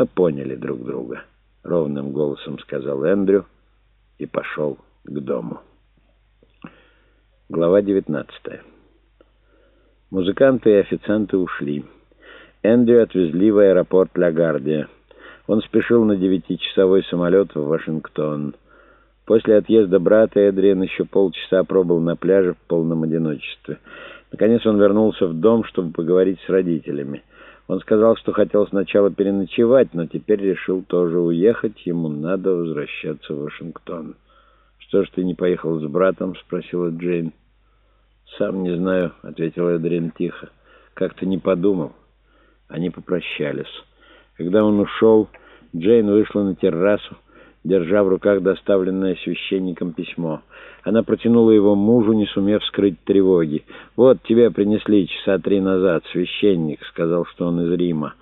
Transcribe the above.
«Мы поняли друг друга», — ровным голосом сказал Эндрю и пошел к дому. Глава 19 Музыканты и официанты ушли. Эндрю отвезли в аэропорт Лагардия. Он спешил на девятичасовой самолет в Вашингтон. После отъезда брата Эдриан еще полчаса пробыл на пляже в полном одиночестве. Наконец он вернулся в дом, чтобы поговорить с родителями. Он сказал, что хотел сначала переночевать, но теперь решил тоже уехать. Ему надо возвращаться в Вашингтон. «Что ж ты не поехал с братом?» — спросила Джейн. «Сам не знаю», — ответил Эдриан тихо. «Как-то не подумал». Они попрощались. Когда он ушел, Джейн вышла на террасу, держа в руках доставленное священником письмо. Она протянула его мужу, не сумев скрыть тревоги. «Вот, тебя принесли часа три назад. Священник сказал, что он из Рима».